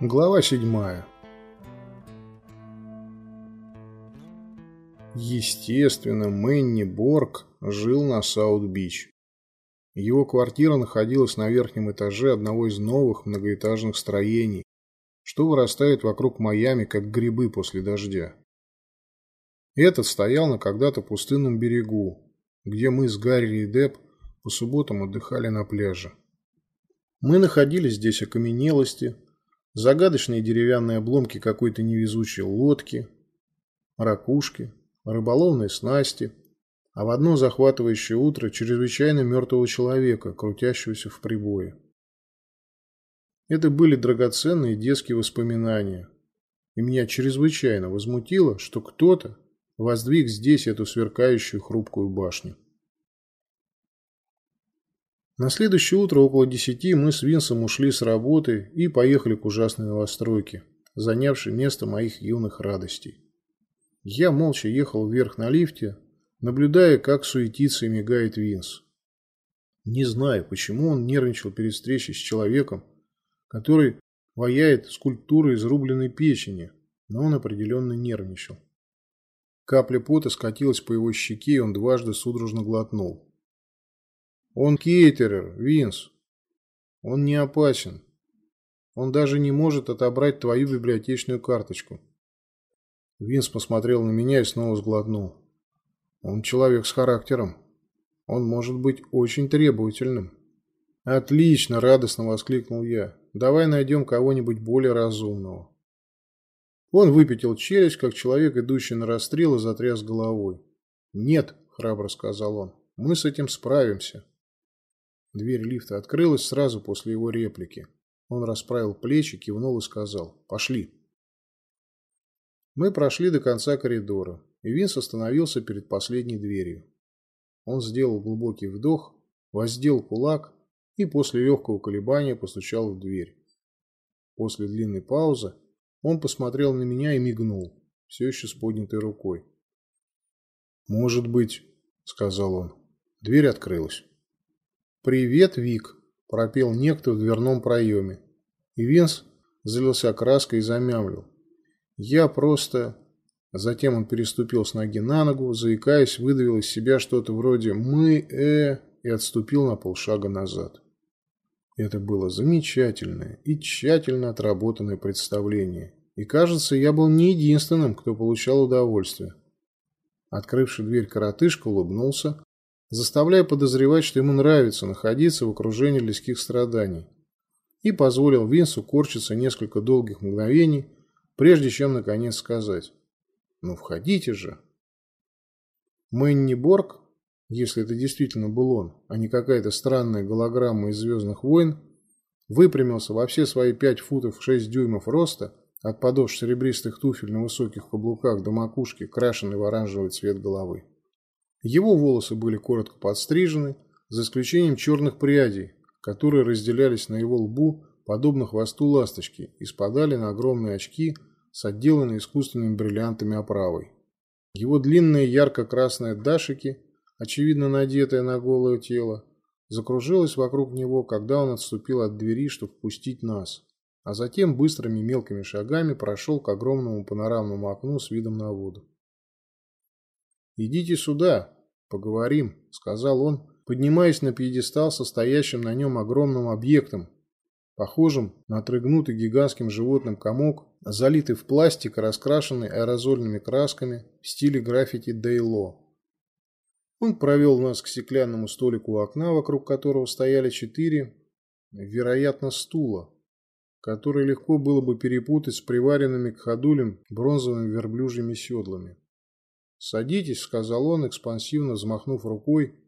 Глава седьмая. Естественно, Мэнни Борг жил на Саут-Бич. Его квартира находилась на верхнем этаже одного из новых многоэтажных строений, что вырастают вокруг Майами, как грибы после дождя. Этот стоял на когда-то пустынном берегу, где мы с Гарри и Деб по субботам отдыхали на пляже. Мы находили здесь окаменелости, загадочные деревянные обломки какой-то невезучей лодки, ракушки, рыболовные снасти, а в одно захватывающее утро чрезвычайно мертвого человека, крутящегося в прибое. Это были драгоценные детские воспоминания, и меня чрезвычайно возмутило, что кто-то воздвиг здесь эту сверкающую хрупкую башню. На следующее утро около десяти мы с Винсом ушли с работы и поехали к ужасной новостройке, занявшей место моих юных радостей. Я молча ехал вверх на лифте, наблюдая, как суетится и мигает Винс. Не знаю, почему он нервничал перед встречей с человеком, который ваяет скульптуры из рубленной печени, но он определенно нервничал. Капля пота скатилась по его щеке, и он дважды судорожно глотнул. Он кейтерер, Винс. Он не опасен. Он даже не может отобрать твою библиотечную карточку. Винс посмотрел на меня и снова сглотнул. Он человек с характером. Он может быть очень требовательным. Отлично, радостно воскликнул я. Давай найдем кого-нибудь более разумного. Он выпятил челюсть, как человек, идущий на расстрел, и затряс головой. «Нет», – храбро сказал он, – «мы с этим справимся». Дверь лифта открылась сразу после его реплики. Он расправил плечи, кивнул и сказал «Пошли». Мы прошли до конца коридора, и Винс остановился перед последней дверью. Он сделал глубокий вдох, воздел кулак и после легкого колебания постучал в дверь. После длинной паузы он посмотрел на меня и мигнул, все еще с поднятой рукой. «Может быть», — сказал он. Дверь открылась. «Привет, Вик!» – пропел некто в дверном проеме. И Винс залился краской и замямлил. «Я просто...» Затем он переступил с ноги на ногу, заикаясь, выдавил из себя что-то вроде «мы, э...» и отступил на полшага назад. Это было замечательное и тщательно отработанное представление. И, кажется, я был не единственным, кто получал удовольствие. Открывший дверь коротышка улыбнулся, заставляя подозревать, что ему нравится находиться в окружении людских страданий, и позволил Винсу корчиться несколько долгих мгновений, прежде чем наконец сказать «Ну, входите же». Мэнни Борг, если это действительно был он, а не какая-то странная голограмма из «Звездных войн», выпрямился во все свои пять футов шесть дюймов роста от подошв серебристых туфель на высоких каблуках до макушки, крашенной в оранжевый цвет головы. Его волосы были коротко подстрижены, за исключением черных прядей, которые разделялись на его лбу, подобно хвосту ласточки, и спадали на огромные очки с отделанной искусственными бриллиантами оправой. Его длинные ярко-красные дашики, очевидно надетые на голое тело, закружилась вокруг него, когда он отступил от двери, чтобы впустить нас, а затем быстрыми мелкими шагами прошел к огромному панорамному окну с видом на воду. «Идите сюда, поговорим», — сказал он, поднимаясь на пьедестал, состоящим на нем огромным объектом, похожим на отрыгнутый гигантским животным комок, залитый в пластик и раскрашенный аэрозольными красками в стиле граффити Дейло. Он провел нас к стеклянному столику у окна, вокруг которого стояли четыре, вероятно, стула, которые легко было бы перепутать с приваренными к ходулям бронзовыми верблюжьими седлами. «Садитесь», — сказал он, экспансивно взмахнув рукой,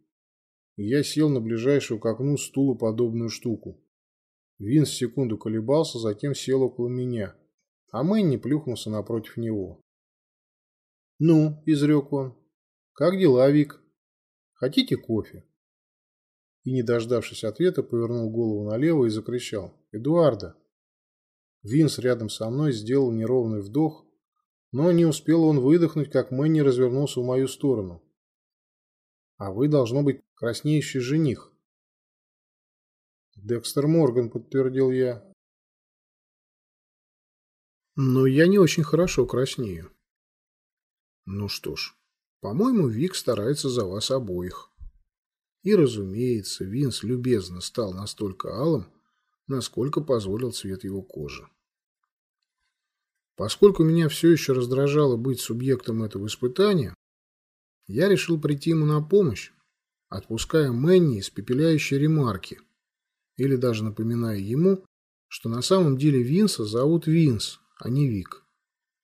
и я сел на ближайшую к окну стулу подобную штуку. Винс секунду колебался, затем сел около меня, а Мэнни плюхнулся напротив него. «Ну», — изрек он, — «как дела, Вик? Хотите кофе?» И, не дождавшись ответа, повернул голову налево и закричал «Эдуарда!». Винс рядом со мной сделал неровный вдох, но не успел он выдохнуть, как Мэнни развернулся в мою сторону. «А вы, должно быть, краснеющий жених». «Декстер Морган», — подтвердил я. Но я не очень хорошо краснею. Ну что ж, по-моему, Вик старается за вас обоих. И, разумеется, Винс любезно стал настолько алым, насколько позволил цвет его кожи. Поскольку меня все еще раздражало быть субъектом этого испытания, я решил прийти ему на помощь, отпуская Мэнни испепеляющие ремарки, или даже напоминая ему, что на самом деле Винса зовут Винс, а не Вик.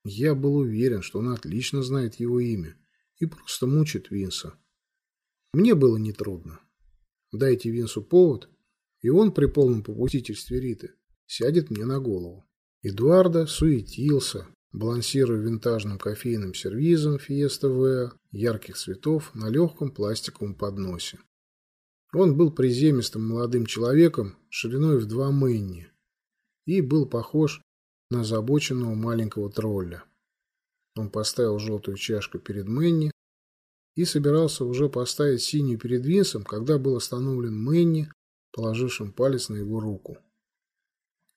Я был уверен, что он отлично знает его имя и просто мучит Винса. Мне было нетрудно. Дайте Винсу повод, и он при полном попустительстве Риты сядет мне на голову. Эдуарда суетился, балансируя винтажным кофейным сервизом Фиеста В ярких цветов на легком пластиковом подносе. Он был приземистым молодым человеком шириной в два мэнни и был похож на озабоченного маленького тролля. Он поставил желтую чашку перед Мэнни и собирался уже поставить синюю перед Винсом, когда был остановлен Мэнни, положившим палец на его руку.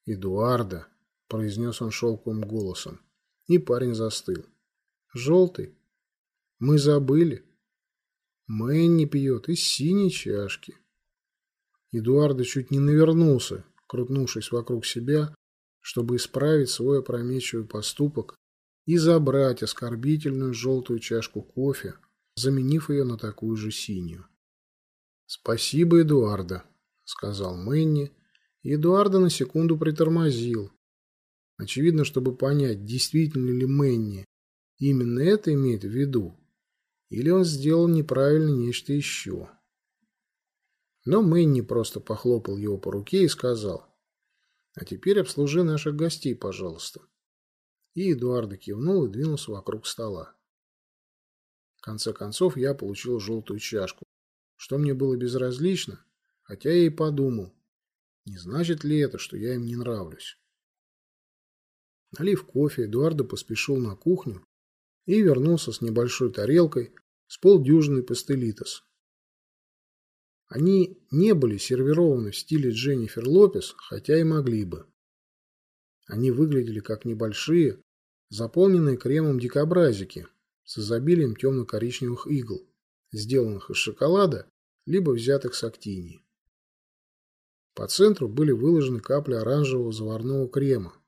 «Эдуарда», — произнес он шелковым голосом, и парень застыл. «Желтый? Мы забыли. Мэнни пьет из синей чашки». Эдуарда чуть не навернулся, крутнувшись вокруг себя, чтобы исправить свой опрометчивый поступок и забрать оскорбительную желтую чашку кофе, заменив ее на такую же синюю. «Спасибо, Эдуарда», — сказал Мэнни, и Эдуарда на секунду притормозил. Очевидно, чтобы понять, действительно ли Мэнни именно это имеет в виду, или он сделал неправильно нечто еще. Но Мэнни просто похлопал его по руке и сказал, «А теперь обслужи наших гостей, пожалуйста». И Эдуарда кивнул и двинулся вокруг стола. В конце концов, я получил желтую чашку, что мне было безразлично, хотя я и подумал, не значит ли это, что я им не нравлюсь. Налив кофе, Эдуардо поспешил на кухню и вернулся с небольшой тарелкой с полдюжины пастелитос. Они не были сервированы в стиле Дженнифер Лопес, хотя и могли бы. Они выглядели как небольшие, заполненные кремом дикобразики с изобилием темно-коричневых игл, сделанных из шоколада, либо взятых с актинии. По центру были выложены капли оранжевого заварного крема.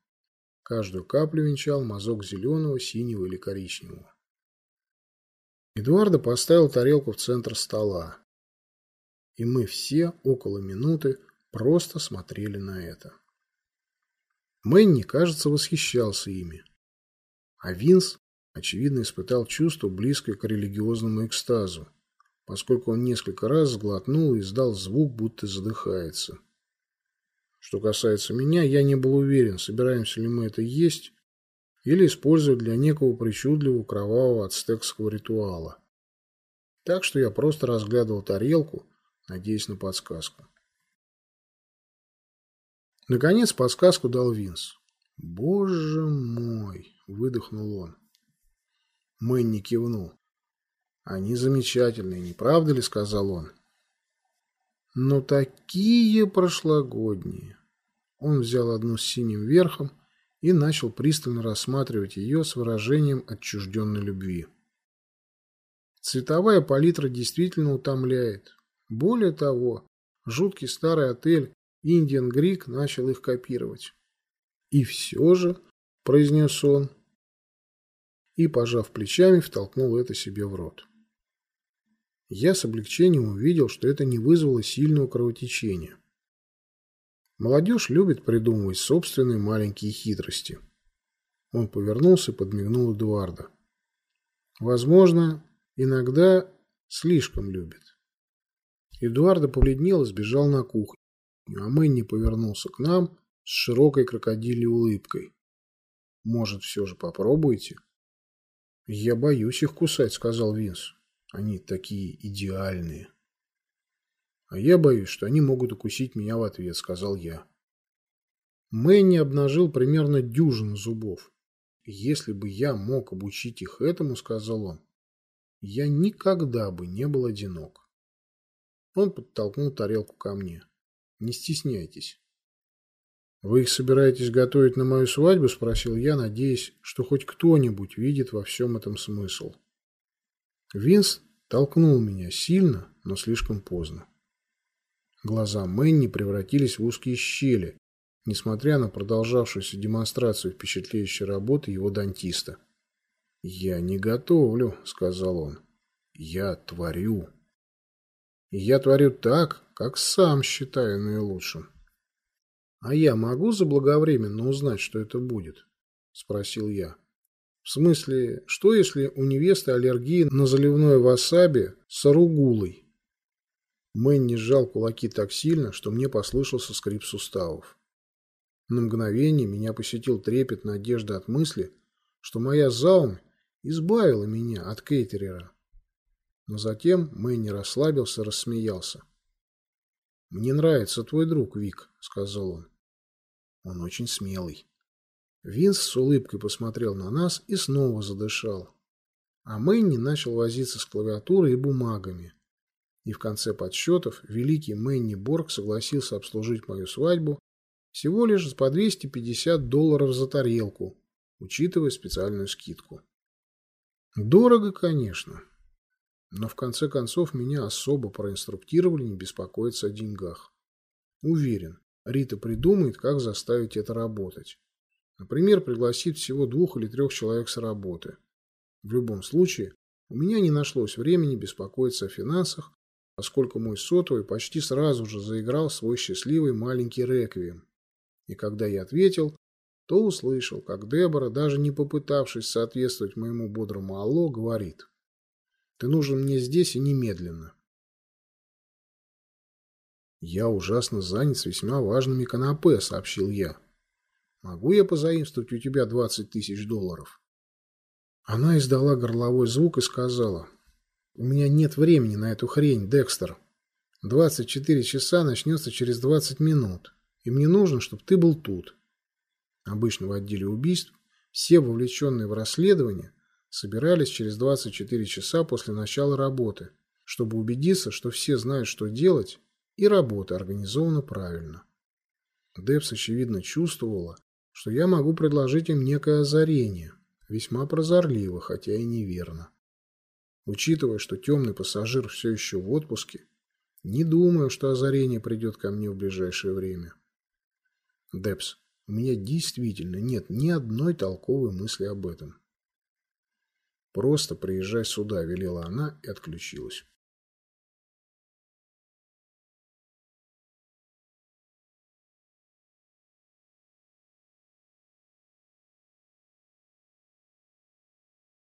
Каждую каплю венчал мазок зеленого, синего или коричневого. Эдуардо поставил тарелку в центр стола. И мы все около минуты просто смотрели на это. Мэнни, кажется, восхищался ими. А Винс, очевидно, испытал чувство, близкое к религиозному экстазу, поскольку он несколько раз сглотнул и издал звук, будто задыхается. Что касается меня, я не был уверен, собираемся ли мы это есть или использовать для некого причудливого кровавого ацтекского ритуала. Так что я просто разглядывал тарелку, надеясь на подсказку. Наконец подсказку дал Винс. «Боже мой!» – выдохнул он. Мэнни кивнул. «Они замечательные, не правда ли?» – сказал он. «Но такие прошлогодние!» Он взял одну с синим верхом и начал пристально рассматривать ее с выражением отчужденной любви. Цветовая палитра действительно утомляет. Более того, жуткий старый отель Индиан Грик начал их копировать. «И все же», – произнес он, и, пожав плечами, втолкнул это себе в рот. Я с облегчением увидел, что это не вызвало сильного кровотечения. Молодежь любит придумывать собственные маленькие хитрости. Он повернулся и подмигнул Эдуарда. Возможно, иногда слишком любит. Эдуарда побледнел и сбежал на кухню а Мэнни повернулся к нам с широкой крокодильей улыбкой. «Может, все же попробуете?» «Я боюсь их кусать», — сказал Винс. «Они такие идеальные». «А я боюсь, что они могут укусить меня в ответ», — сказал я. Мэнни обнажил примерно дюжину зубов. «Если бы я мог обучить их этому», — сказал он, — «я никогда бы не был одинок». Он подтолкнул тарелку ко мне. Не стесняйтесь. «Вы их собираетесь готовить на мою свадьбу?» – спросил я, надеясь, что хоть кто-нибудь видит во всем этом смысл. Винс толкнул меня сильно, но слишком поздно. Глаза Мэнни превратились в узкие щели, несмотря на продолжавшуюся демонстрацию впечатляющей работы его дантиста. «Я не готовлю», — сказал он. «Я творю». И я творю так, как сам считаю наилучшим. «А я могу заблаговременно узнать, что это будет?» – спросил я. «В смысле, что если у невесты аллергия на заливное васаби с аругулой?» Мэнни сжал кулаки так сильно, что мне послышался скрип суставов. На мгновение меня посетил трепет надежды от мысли, что моя заум избавила меня от кейтерера. Но затем Мэнни расслабился, рассмеялся. «Мне нравится твой друг, Вик», — сказал он. Он очень смелый. Винс с улыбкой посмотрел на нас и снова задышал. А Мэнни начал возиться с клавиатурой и бумагами. И в конце подсчетов великий Мэнни Борг согласился обслужить мою свадьбу всего лишь по 250 долларов за тарелку, учитывая специальную скидку. Дорого, конечно. Но в конце концов меня особо проинструктировали не беспокоиться о деньгах. Уверен, Рита придумает, как заставить это работать. Например, пригласит всего двух или трех человек с работы. В любом случае, у меня не нашлось времени беспокоиться о финансах, поскольку мой сотовый почти сразу же заиграл свой счастливый маленький реквием. И когда я ответил, то услышал, как Дебора, даже не попытавшись соответствовать моему бодрому алло, говорит «Ты нужен мне здесь и немедленно». «Я ужасно занят с весьма важными канапе», — сообщил я. «Могу я позаимствовать у тебя двадцать тысяч долларов?» Она издала горловой звук и сказала, «У меня нет времени на эту хрень, Декстер. Двадцать четыре часа начнется через двадцать минут, и мне нужно, чтобы ты был тут». Обычно в отделе убийств все вовлеченные в расследование собирались через 24 часа после начала работы, чтобы убедиться, что все знают, что делать, и работа организована правильно. Депс, очевидно, чувствовала, что я могу предложить им некое озарение, весьма прозорливо, хотя и неверно. Учитывая, что темный пассажир все еще в отпуске, не думаю, что озарение придет ко мне в ближайшее время. Депс, у меня действительно нет ни одной толковой мысли об этом. Просто приезжай сюда, велела она и отключилась.